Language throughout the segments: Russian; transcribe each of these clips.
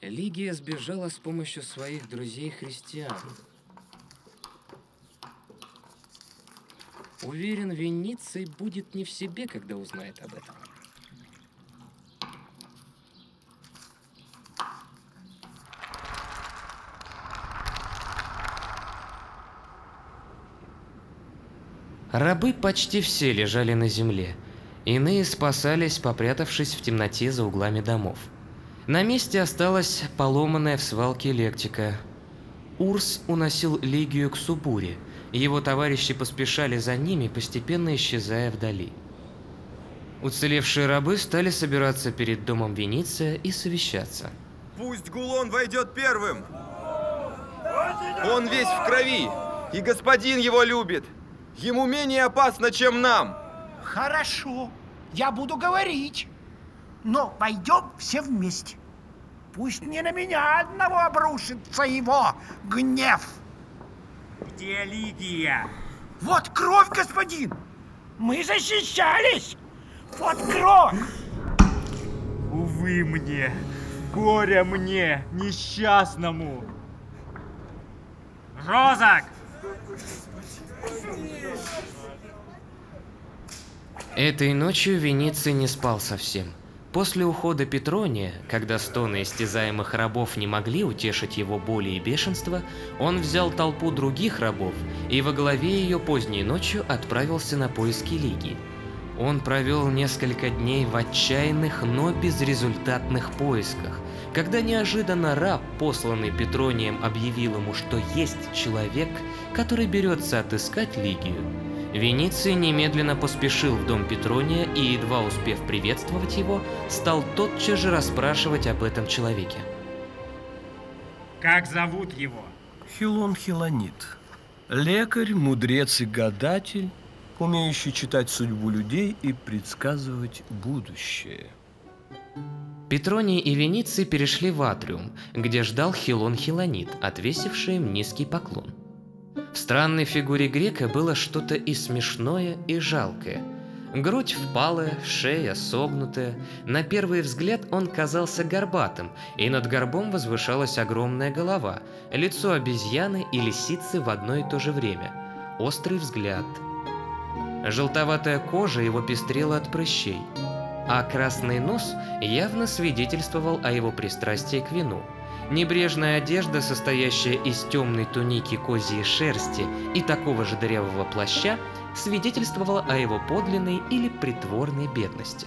Лигия сбежала с помощью своих друзей-христиан. Уверен, Вениций будет не в себе, когда узнает об этом. Рабы почти все лежали на земле. Иные спасались, попрятавшись в темноте за углами домов. На месте осталась поломанная в свалке лектика. Урс уносил Лигию к Субуре. Его товарищи поспешали за ними, постепенно исчезая вдали. Уцелевшие рабы стали собираться перед домом Вениция и совещаться. Пусть Гулон войдет первым! Он весь в крови, и господин его любит. Ему менее опасно, чем нам. Хорошо, я буду говорить. Но пойдем все вместе. Пусть не на меня одного обрушится его гнев. Где Лигия? Вот кровь, господин! Мы защищались! Вот кровь! Увы мне, горе мне, несчастному! Розак! Этой ночью Вениций не спал совсем. После ухода Петрония, когда стоны истязаемых рабов не могли утешить его боли и бешенство, он взял толпу других рабов и во главе ее поздней ночью отправился на поиски Лиги. Он провел несколько дней в отчаянных, но безрезультатных поисках, когда неожиданно раб, посланный Петронием, объявил ему, что есть человек, который берется отыскать Лигию. Вениций немедленно поспешил в дом Петрония и, едва успев приветствовать его, стал тотчас же расспрашивать об этом человеке. Как зовут его? Хилон Хилонит. Лекарь, мудрец и гадатель, умеющий читать судьбу людей и предсказывать будущее. Петроний и Вениций перешли в атриум, где ждал Хилон Хилонит, отвесивший им низкий поклон. В странной фигуре грека было что-то и смешное, и жалкое. Грудь впалая, шея согнутая. На первый взгляд он казался горбатым, и над горбом возвышалась огромная голова, лицо обезьяны и лисицы в одно и то же время. Острый взгляд. Желтоватая кожа его пестрела от прыщей, а красный нос явно свидетельствовал о его пристрастии к вину – Небрежная одежда, состоящая из темной туники козьей шерсти и такого же дырявого плаща, свидетельствовала о его подлинной или притворной бедности.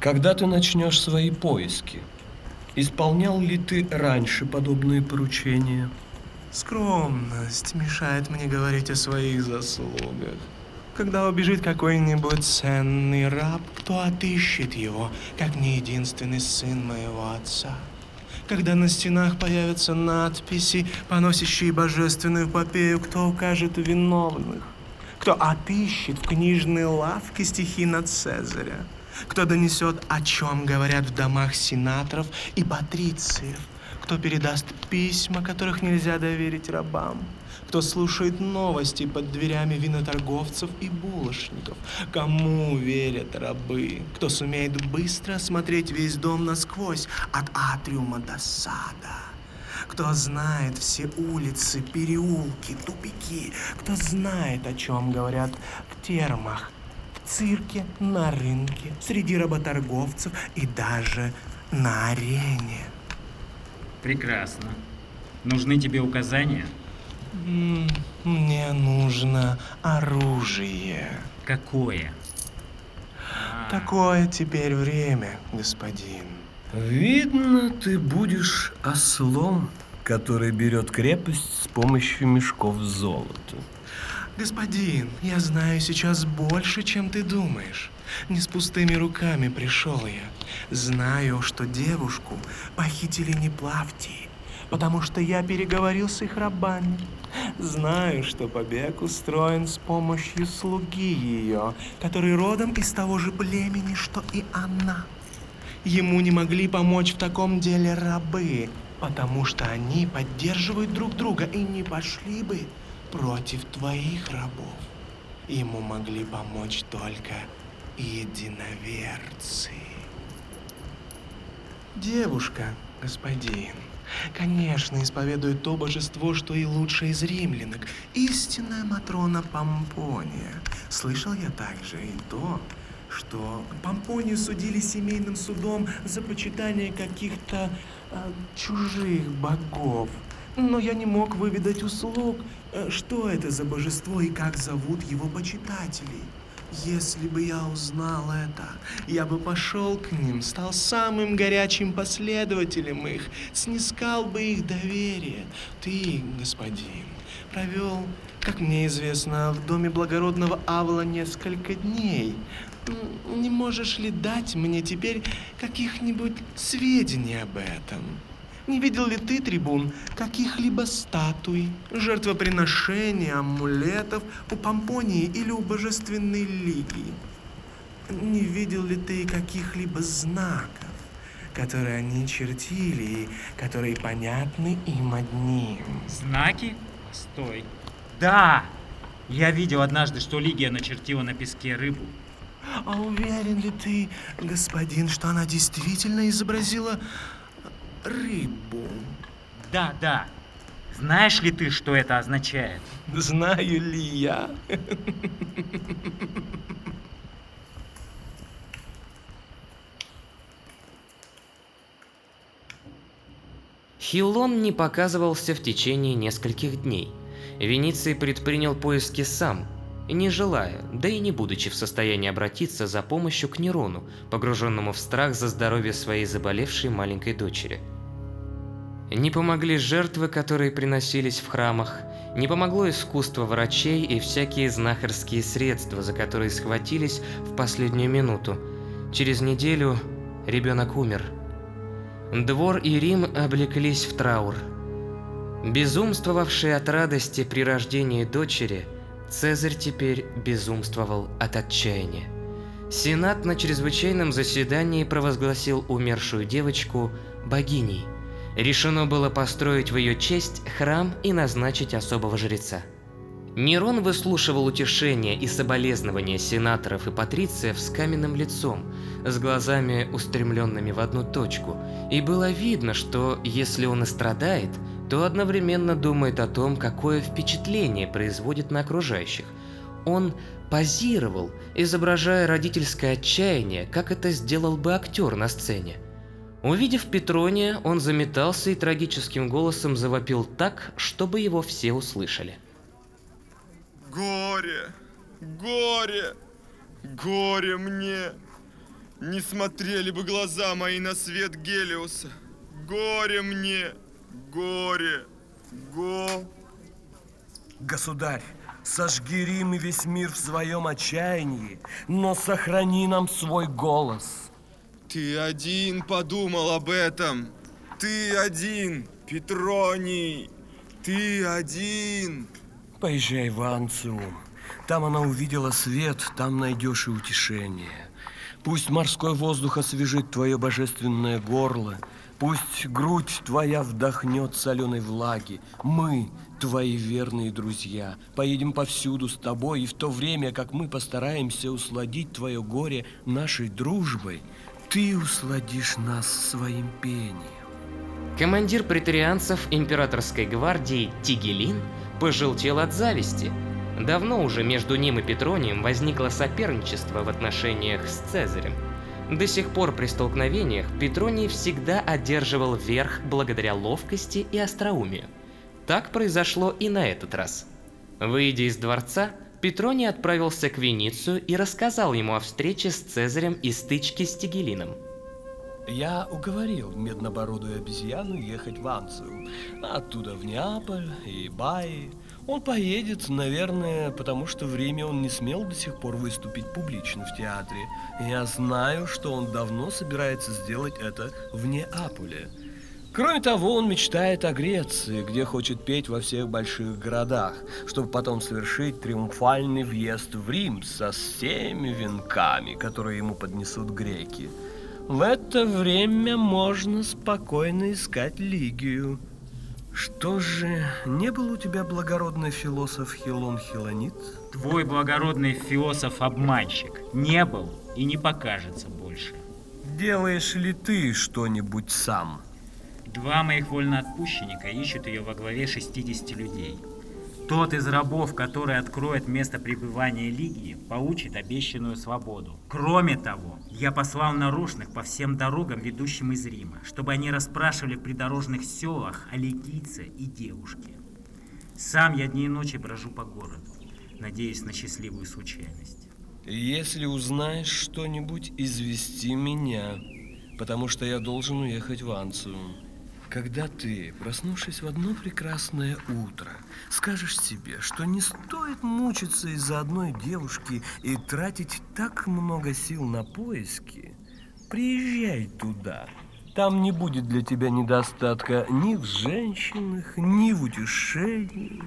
Когда ты начнешь свои поиски? Исполнял ли ты раньше подобные поручения? Скромность мешает мне говорить о своих заслугах. Когда убежит какой-нибудь ценный раб, кто отыщет его, как не единственный сын моего отца? Когда на стенах появятся надписи, поносящие божественную попею, кто укажет виновных, кто отыщет в книжной лавке стихи над Цезаря, кто донесет, о чем говорят в домах сенаторов и патрициев, кто передаст письма, которых нельзя доверить рабам, кто слушает новости под дверями виноторговцев и булочников, кому верят рабы, кто сумеет быстро осмотреть весь дом насквозь от атриума до сада. Кто знает все улицы, переулки, тупики, кто знает, о чем говорят в термах, в цирке, на рынке, среди работорговцев и даже на арене. Прекрасно. Нужны тебе указания? Мне нужно оружие. Какое? Такое теперь время, господин. Видно, ты будешь ослом, который берет крепость с помощью мешков золота. Господин, я знаю сейчас больше, чем ты думаешь. Не с пустыми руками пришел я. Знаю, что девушку похитили не Плавтии, потому что я переговорил с их рабами. Знаю, что побег устроен с помощью слуги ее, который родом из того же племени, что и она. Ему не могли помочь в таком деле рабы, потому что они поддерживают друг друга и не пошли бы против твоих рабов. Ему могли помочь только единоверцы. Девушка, господин. Конечно, исповедует то божество, что и лучшее из римлянок. Истинная Матрона Помпония. Слышал я также и то, что Помпонию судили семейным судом за почитание каких-то а, чужих богов. Но я не мог выведать услуг, э, что это за божество и как зовут его почитателей. Если бы я узнал это, я бы пошел к ним, стал самым горячим последователем их, снискал бы их доверие. Ты, господин, провел, как мне известно, в доме благородного Авла несколько дней. Не можешь ли дать мне теперь каких-нибудь сведений об этом? Не видел ли ты, трибун, каких-либо статуй, жертвоприношений, амулетов у Помпонии или у Божественной Лиги? Не видел ли ты каких-либо знаков, которые они чертили и которые понятны им одним? Знаки? Стой. Да! Я видел однажды, что Лигия начертила на песке рыбу. А уверен ли ты, господин, что она действительно изобразила рыбу? Да, да. Знаешь ли ты, что это означает? Знаю ли я? Хилон не показывался в течение нескольких дней. Вениций предпринял поиски сам, не желая, да и не будучи в состоянии обратиться за помощью к Нерону, погруженному в страх за здоровье своей заболевшей маленькой дочери. Не помогли жертвы, которые приносились в храмах, не помогло искусство врачей и всякие знахарские средства, за которые схватились в последнюю минуту. Через неделю ребенок умер. Двор и Рим облеклись в траур. Безумствовавший от радости при рождении дочери, Цезарь теперь безумствовал от отчаяния. Сенат на чрезвычайном заседании провозгласил умершую девочку богиней. Решено было построить в ее честь храм и назначить особого жреца. Нерон выслушивал утешения и соболезнования сенаторов и патрициев с каменным лицом, с глазами устремленными в одну точку, и было видно, что если он и страдает, то одновременно думает о том, какое впечатление производит на окружающих. Он позировал, изображая родительское отчаяние, как это сделал бы актер на сцене. Увидев Петрония, он заметался и трагическим голосом завопил так, чтобы его все услышали. Горе, горе, горе мне. Не смотрели бы глаза мои на свет Гелиуса. Горе мне, горе, го... Государь, сожги Рим и весь мир в своем отчаянии, но сохрани нам свой голос. Ты один подумал об этом. Ты один, Петроний. Ты один. Поезжай в Анциум. Там она увидела свет, там найдешь и утешение. Пусть морской воздух освежит твое божественное горло, Пусть грудь твоя вдохнет соленой влаги. Мы, твои верные друзья, поедем повсюду с тобой, и в то время, как мы постараемся усладить твое горе нашей дружбой, ты усладишь нас своим пением. Командир претарианцев императорской гвардии Тигелин пожелтел от зависти. Давно уже между ним и Петронием возникло соперничество в отношениях с Цезарем. До сих пор при столкновениях Петроний всегда одерживал верх благодаря ловкости и остроумию. Так произошло и на этот раз. Выйдя из дворца, Петроний отправился к Веницию и рассказал ему о встрече с Цезарем и стычке с Тигелином. Я уговорил меднобородую обезьяну ехать в Анцию, оттуда в Неаполь и Баи. Он поедет, наверное, потому что в Риме он не смел до сих пор выступить публично в театре. Я знаю, что он давно собирается сделать это в Неаполе. Кроме того, он мечтает о Греции, где хочет петь во всех больших городах, чтобы потом совершить триумфальный въезд в Рим со всеми венками, которые ему поднесут греки. В это время можно спокойно искать Лигию. Что же, не был у тебя благородный философ Хилон Хилонит? Твой благородный философ-обманщик не был и не покажется больше. Делаешь ли ты что-нибудь сам? Два моих вольноотпущенника ищут ее во главе 60 людей. Тот из рабов, который откроет место пребывания Лигии, получит обещанную свободу. Кроме того, я послал нарушных по всем дорогам, ведущим из Рима, чтобы они расспрашивали в придорожных селах о лигийце и девушке. Сам я дни и ночи брожу по городу, надеясь на счастливую случайность. Если узнаешь что-нибудь, извести меня, потому что я должен уехать в Анцию. Когда ты, проснувшись в одно прекрасное утро, скажешь себе, что не стоит мучиться из-за одной девушки и тратить так много сил на поиски, приезжай туда. Там не будет для тебя недостатка ни в женщинах, ни в утешении.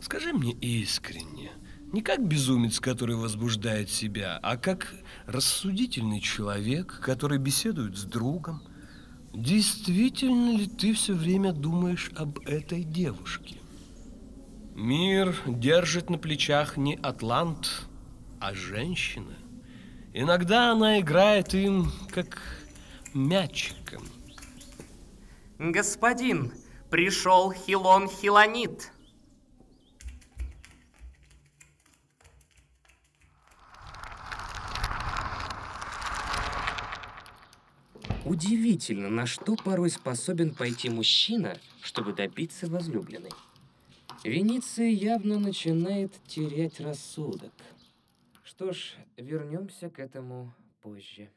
Скажи мне искренне, не как безумец, который возбуждает себя, а как рассудительный человек, который беседует с другом. Действительно ли ты все время думаешь об этой девушке? Мир держит на плечах не атлант, а женщина. Иногда она играет им как мячиком. Господин, пришел Хилон Хилонит. Удивительно, на что порой способен пойти мужчина, чтобы добиться возлюбленной. Венеция явно начинает терять рассудок. Что ж, вернемся к этому позже.